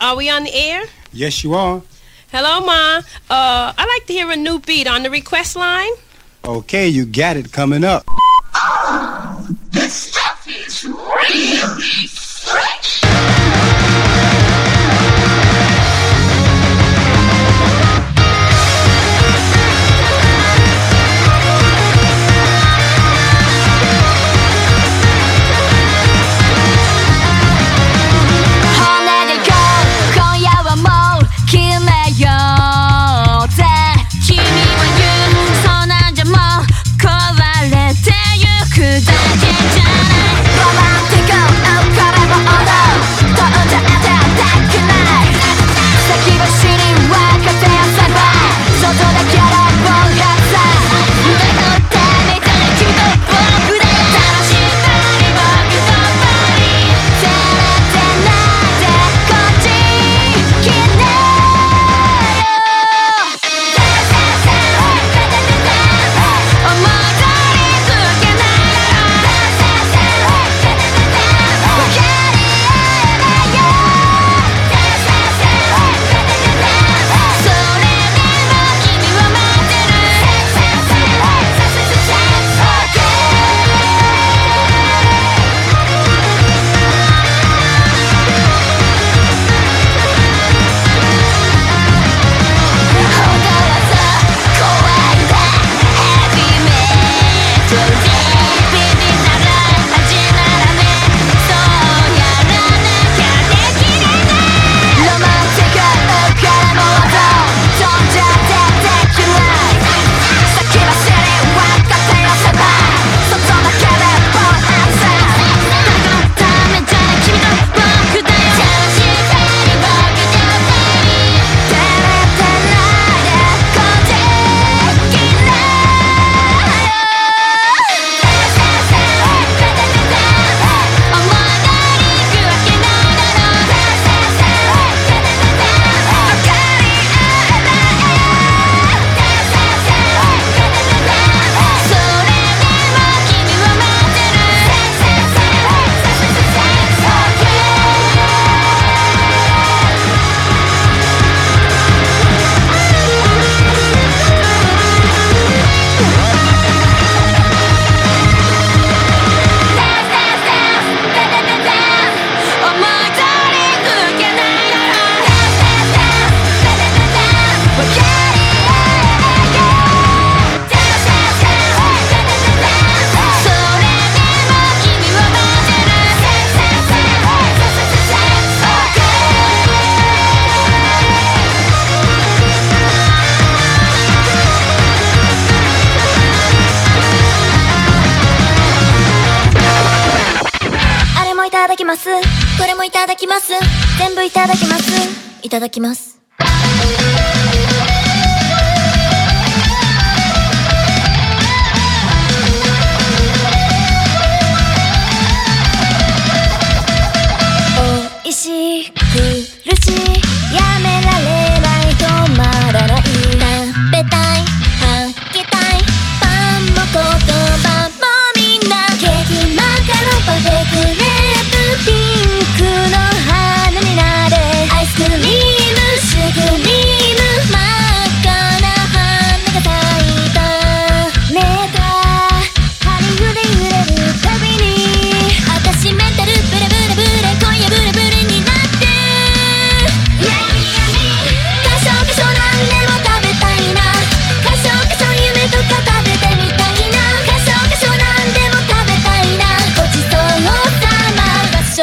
Are we on the air? Yes, you are. Hello, Ma. Uh, I'd like to hear a new beat on the request line. Okay, you got it coming up. Oh, this stuff is.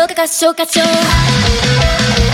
消化合唱合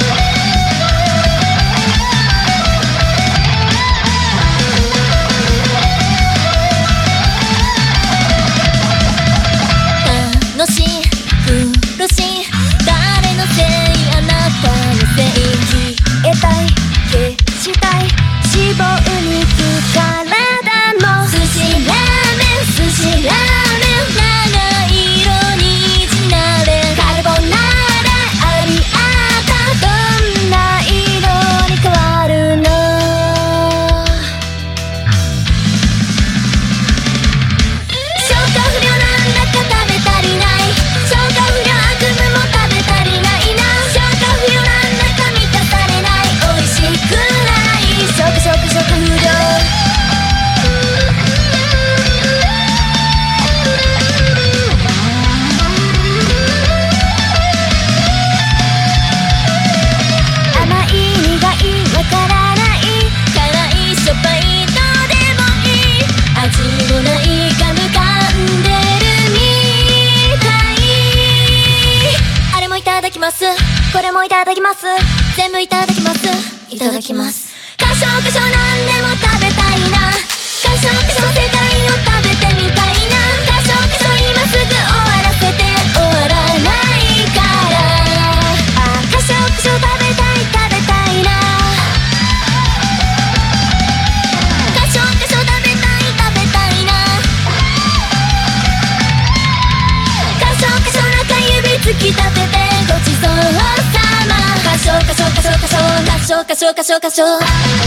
きます。所箇所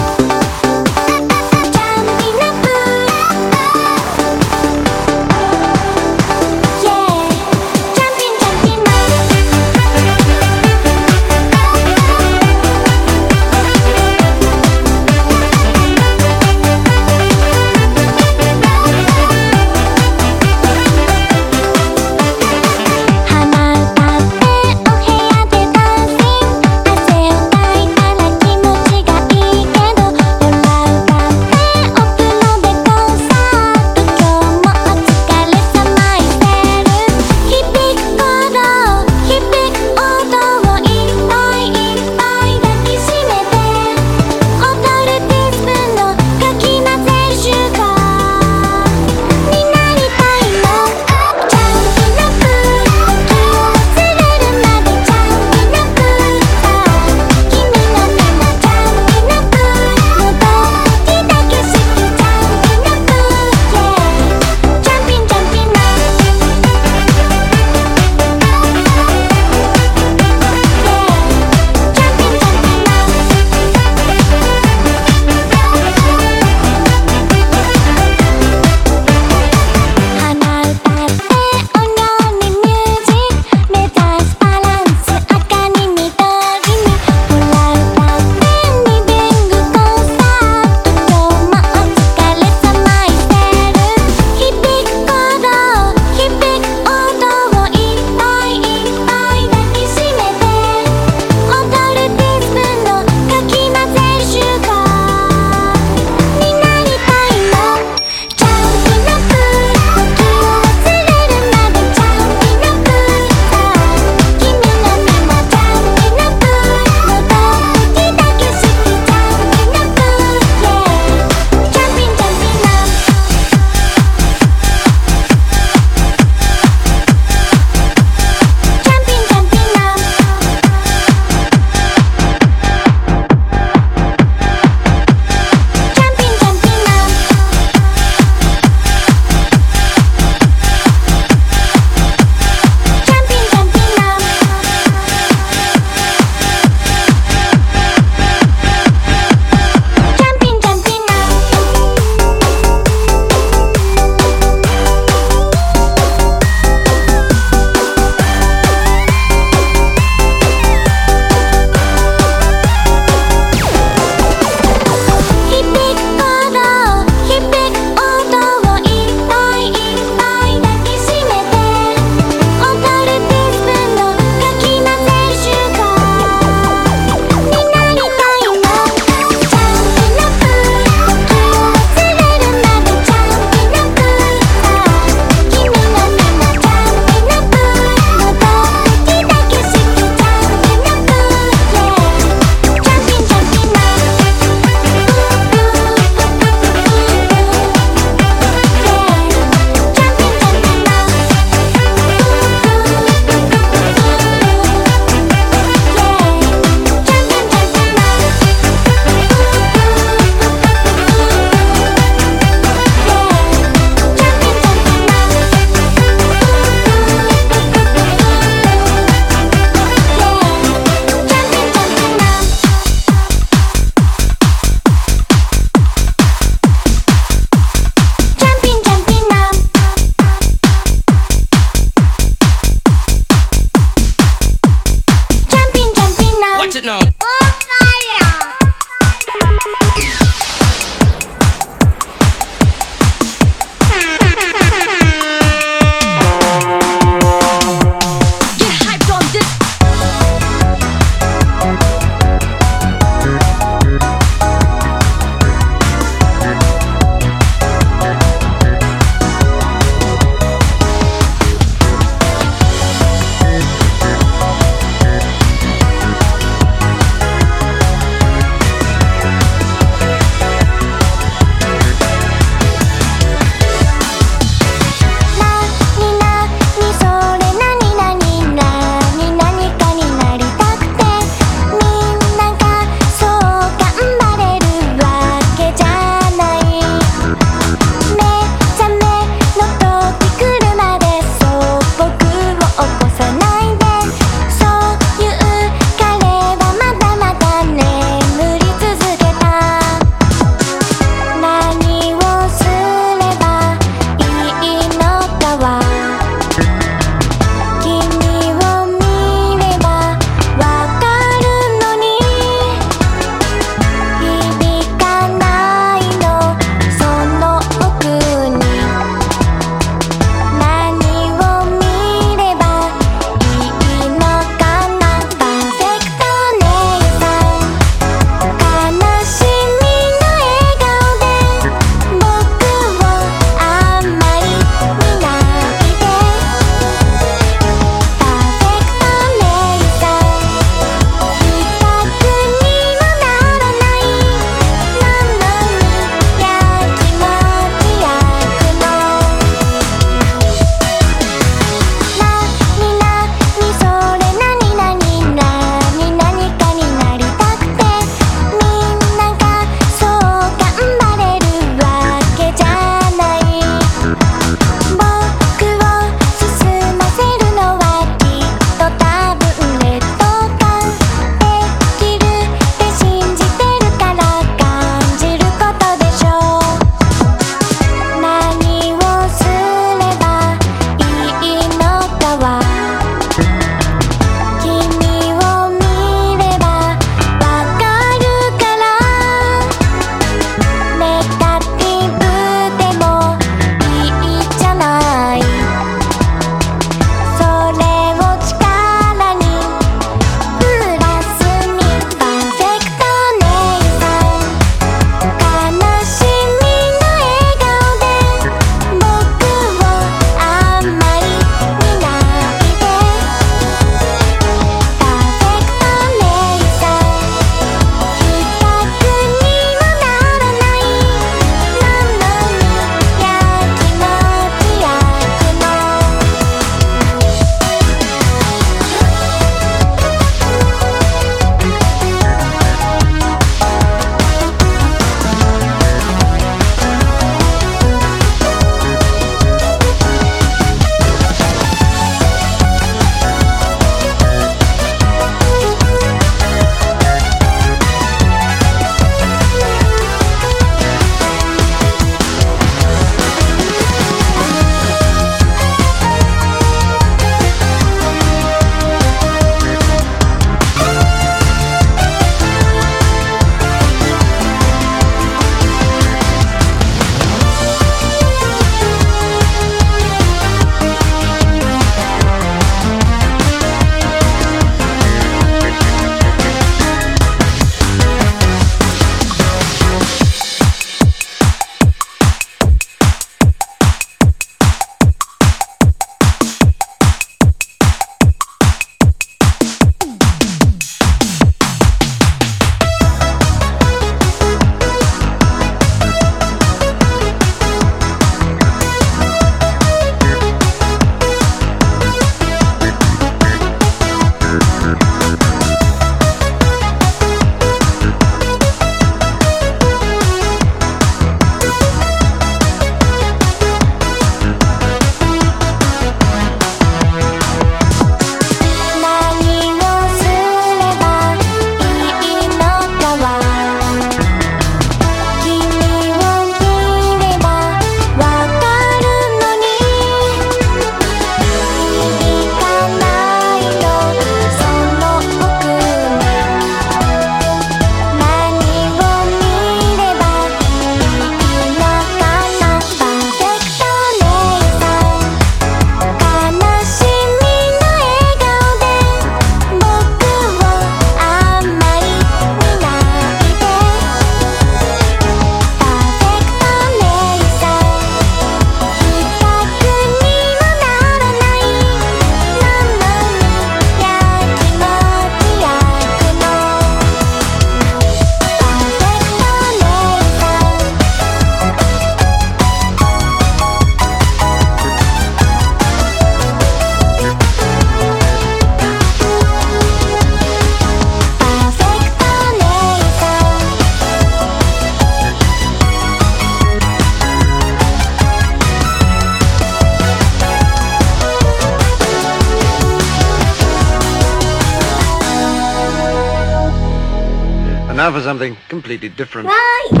completely different. わ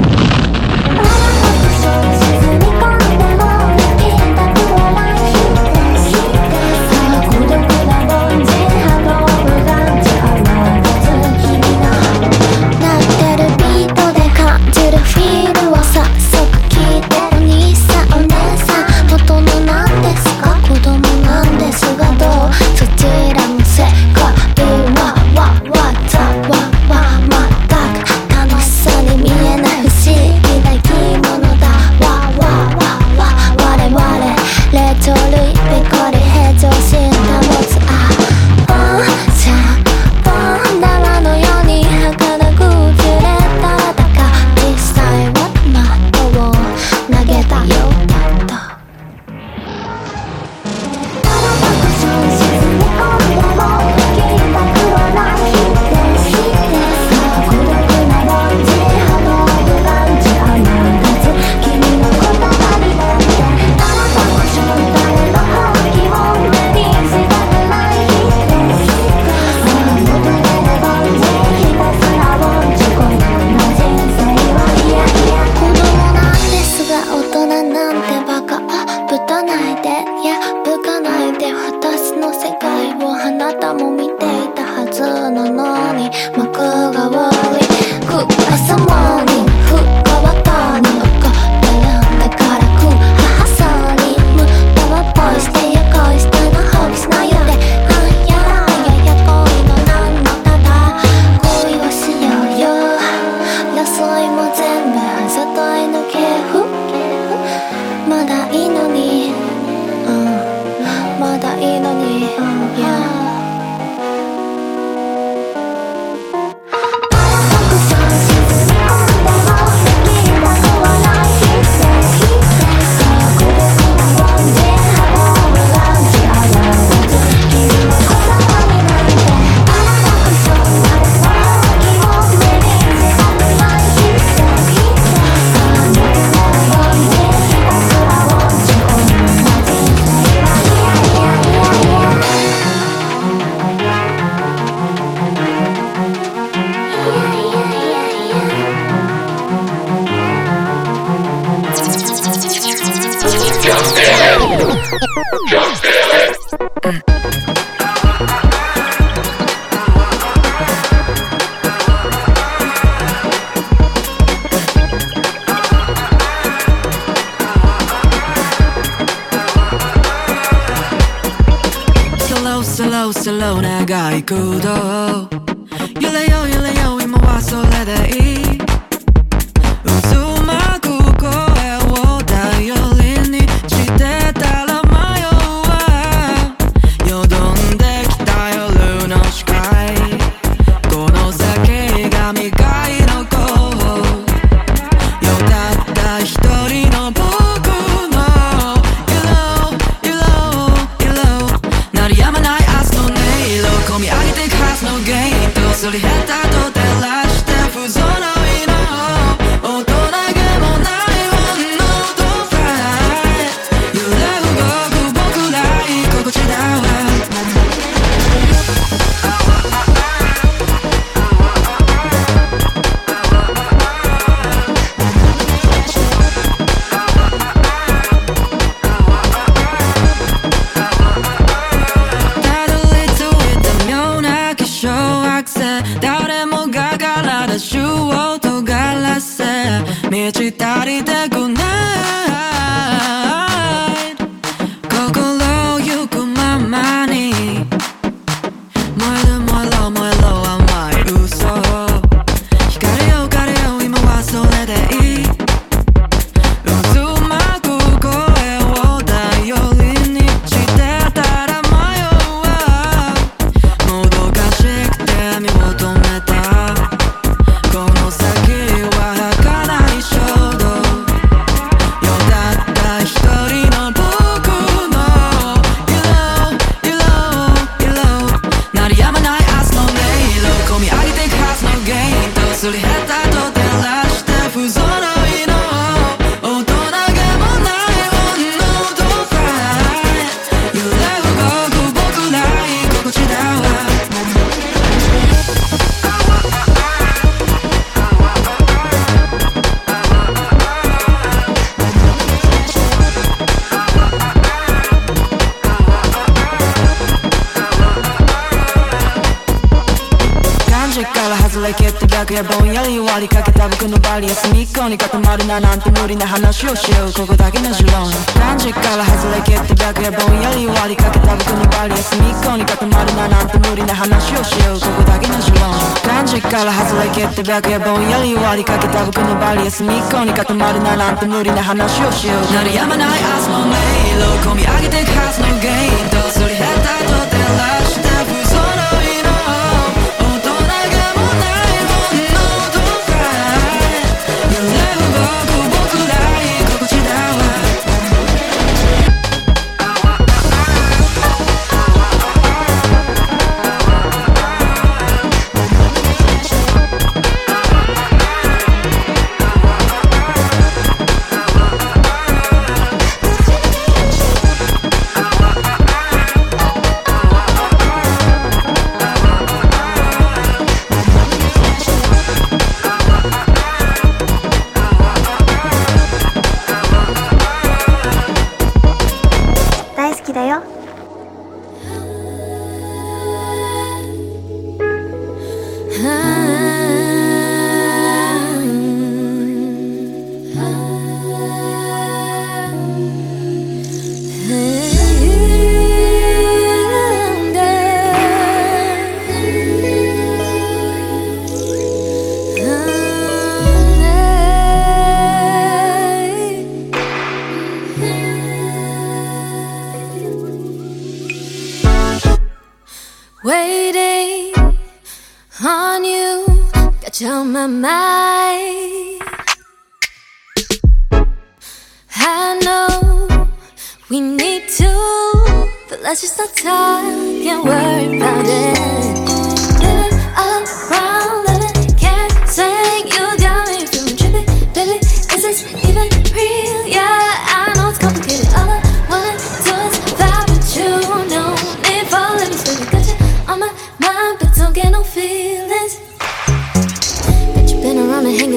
って白夜ぼんやり終わりかけた僕のバリア隅っこに固まるならんと無理な話をしよう。鳴りやまない明日の迷路込み上げていくはずのゲインとすり減ったと照らして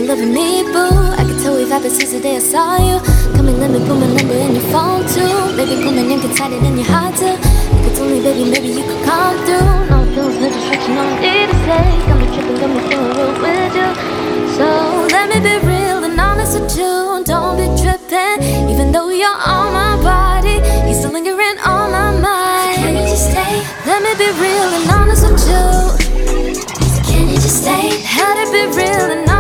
loving me, boo. I can tell we vibing since the day I saw you. Come and let me put my number in your phone too. Maybe put my name inside it in your heart too. If it's only baby, maybe you could come through. No feelings, no distraction, no need to say. Got me tripping, got me feeling real with you. So let me be real and honest with you. Don't be tripping, even though you're on my body. You're still lingering on my mind. Can you just stay? Let me be real and honest with you. Can you just stay? Had to be real and honest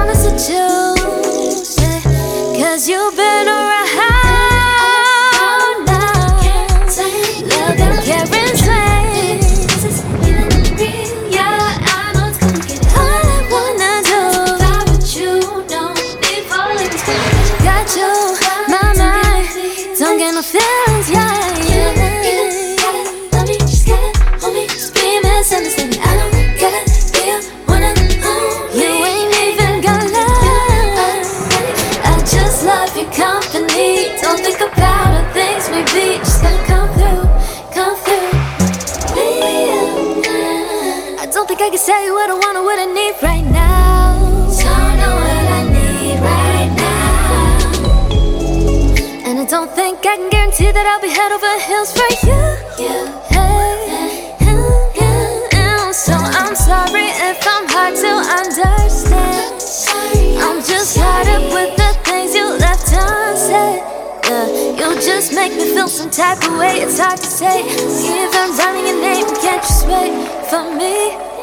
been around now. Love and care say what I want or what I need right now. Don't know what I need right now. And I don't think I can guarantee that I'll be head over heels for you. Hey, yeah. So I'm sorry if I'm hard to understand. I'm just tired up with the things you left unsaid. Yeah, you just make me feel some type of way. It's hard to say. Even running your name, can't you wait for me.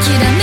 諦め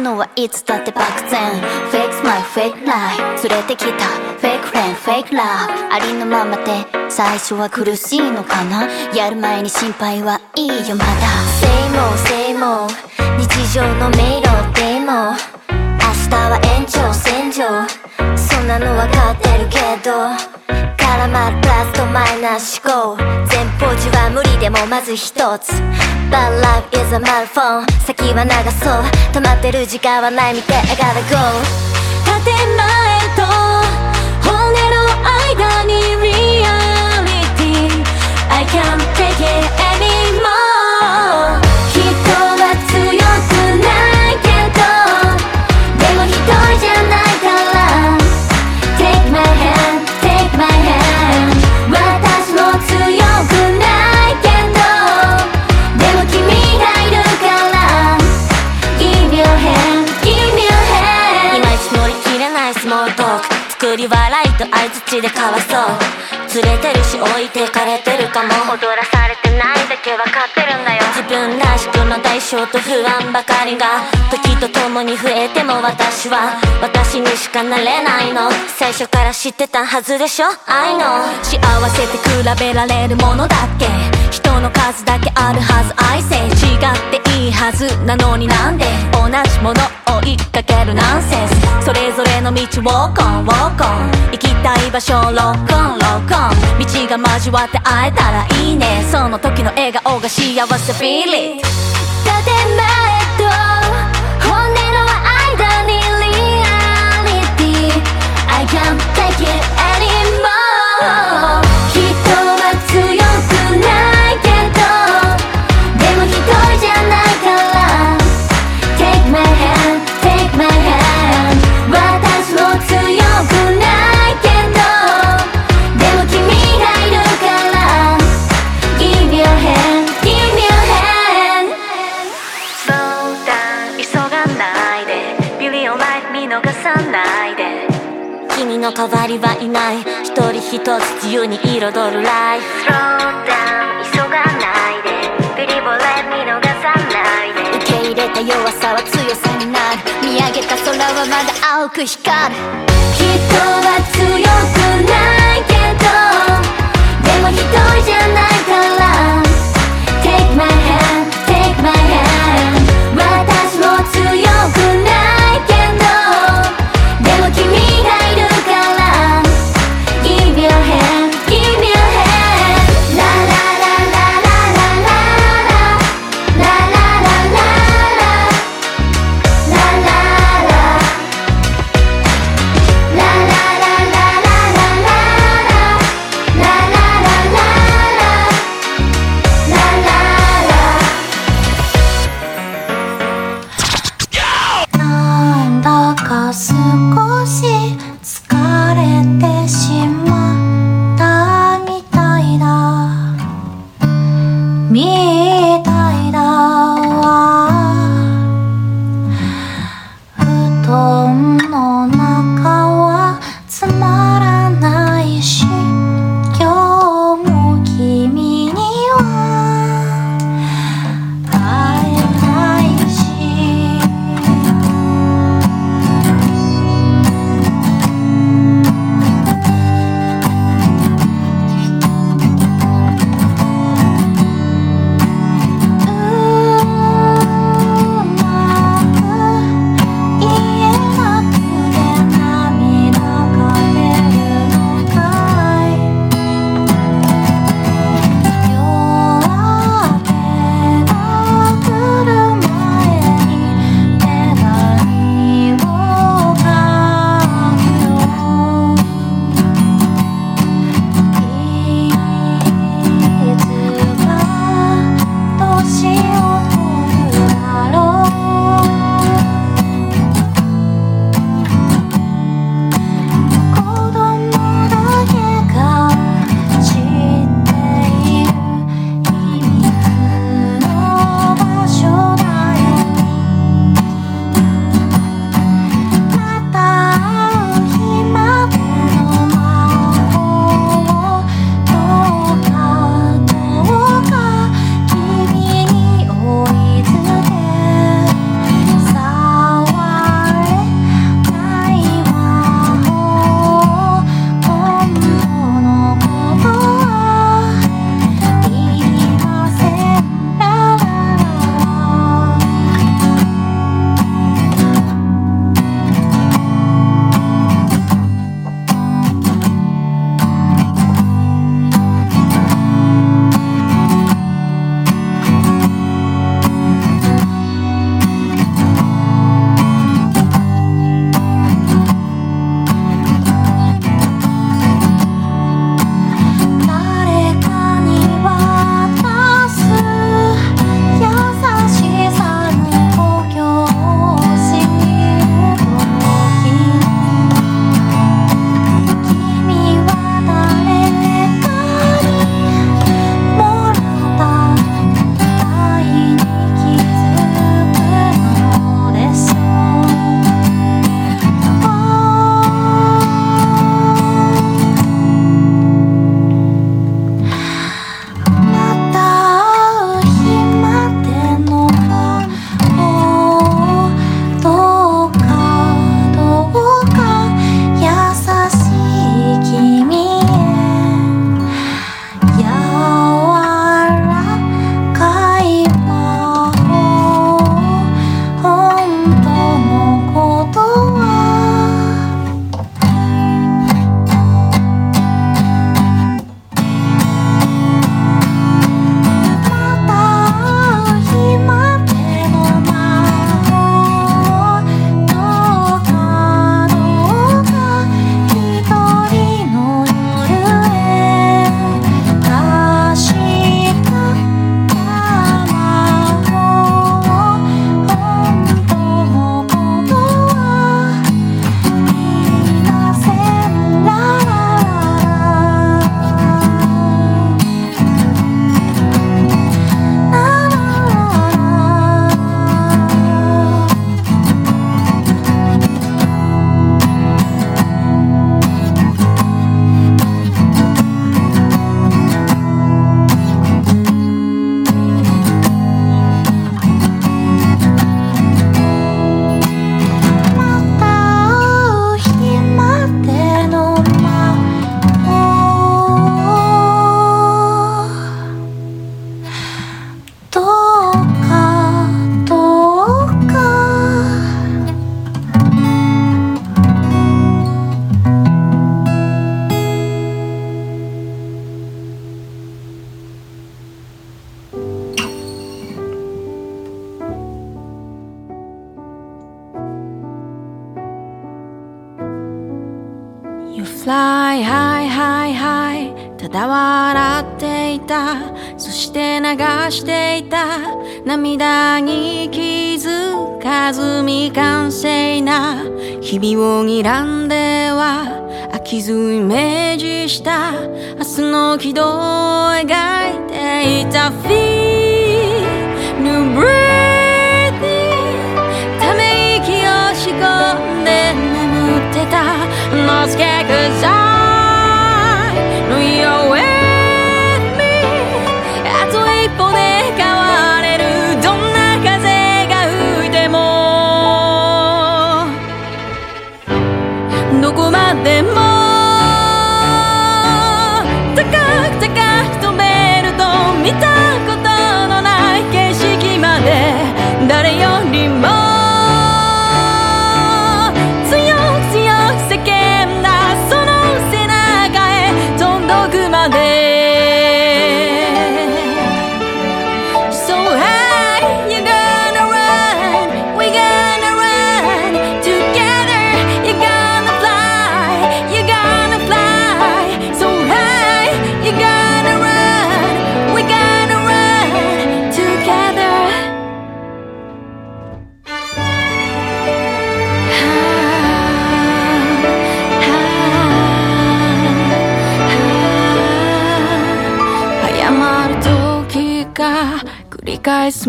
も欲しいものはいつだって漠然。Fake smile, fake lie. 連れてきた。Fake friend, fake love. ありのままで最初は苦しいのかな？やる前に心配はいいよまだ。Say more, say more 日常の迷路でも。明日は延長線上。そんなの分かってるけど。でもまず一つ But life is a marathon 先は長そう止まってる時間はないみたい I gotta go 建前と骨の間にリアリティ I can't take it anymore ク作り笑いと相槌でかわそう。釣れてるし置いてかれてるかも。踊らされてないだけわかってるんだよ。分らしくの代償と不安ばかりが時とともに増えても私は私にしかなれないの。最初から知ってたはずでしょ？I know 幸せって比べられるものだっけ？人の数だけあるはず I say 違っていいはずなのになんで？同じものを追いかけるナンセンス。それぞれの道をコンウォーコン。行きたい場所ロックンロックン。道が交わって会えたらいいね。その時の笑顔が幸せ。feel it I can't の代わりはいない。一人一つ自由に彩る Life Slow down 急がないで。Beauty of life 見逃さないで。受け入れた弱さは強さになる。見上げた空はまだ青く光る。人は強くないけどでも一人じゃないから。Take my hand,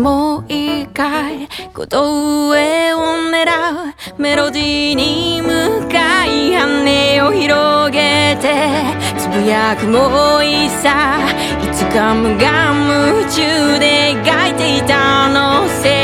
もも一回こと上を狙う。メロディーに向かい羽を広げてつぶやくもいさいつか無我夢中で描いていたのせ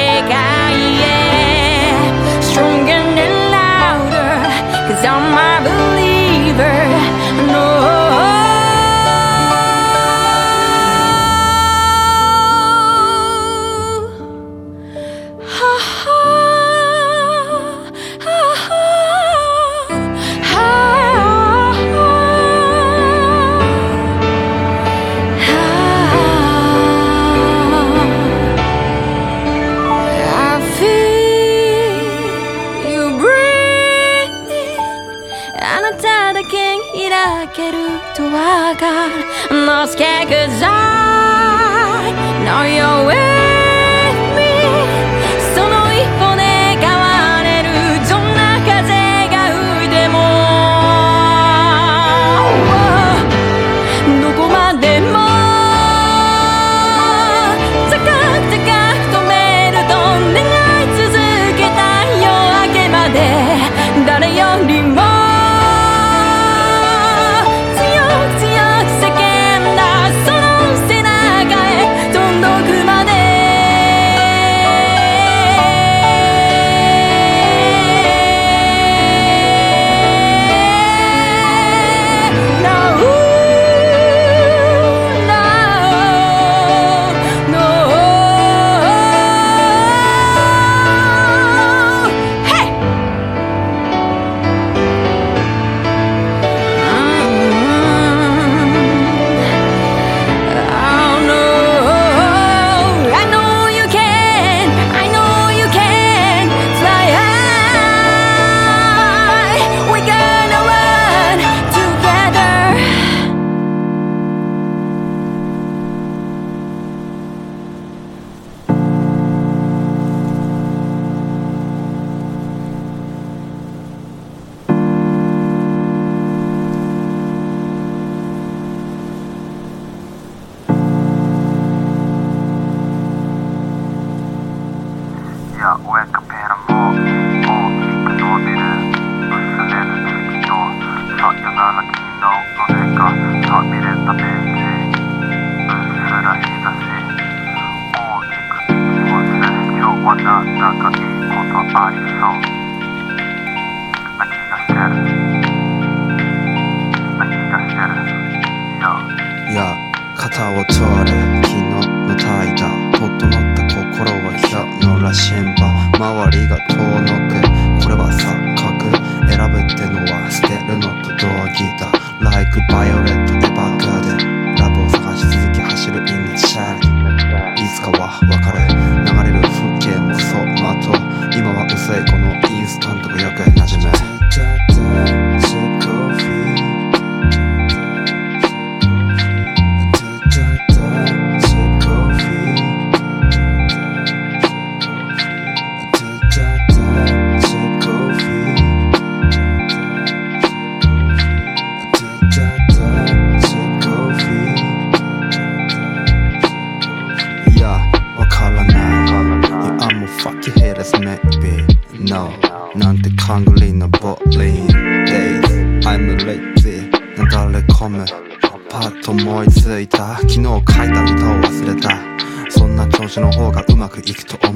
有。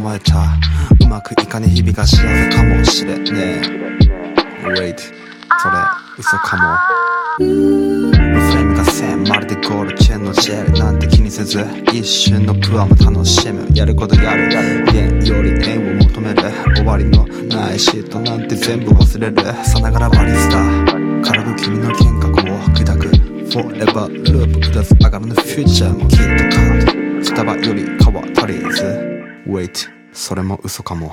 思えたう。まくいかね日々が幸せかもしれねえ。Wait それ嘘かも。フレームが線まるでゴールチェーンのジェルなんて気にせず一瞬のプアも楽しむ。やることやる。弦より縁を求める。終わりのないシートなんて全部忘れる。さながらバリスタ軽く君の幻覚を砕く。Forever ループ下す上がらぬフューチャーもきっとそれも嘘かも。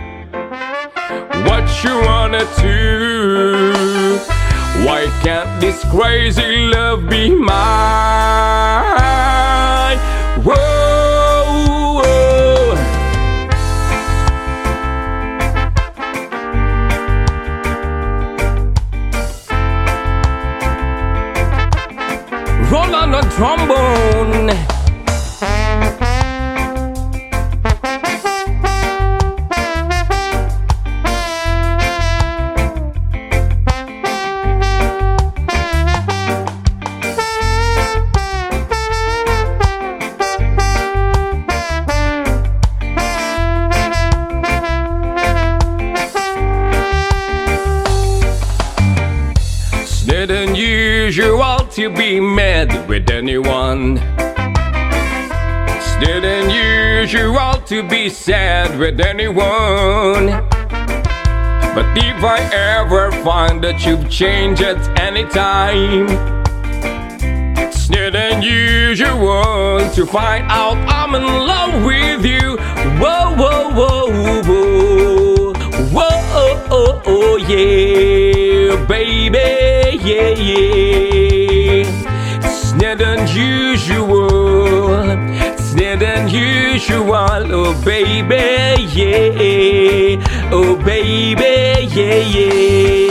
you wanna. Why can't this crazy love be mine? Whoa. Roll on a trombone. To be sad with anyone. But if I ever find that you've changed at any time, it's not unusual to find out I'm in love with you. Whoa, whoa, whoa, whoa. Whoa, oh, oh, oh, yeah, baby, yeah, yeah. Unusual, oh, baby, yeah, oh, baby, yeah, yeah.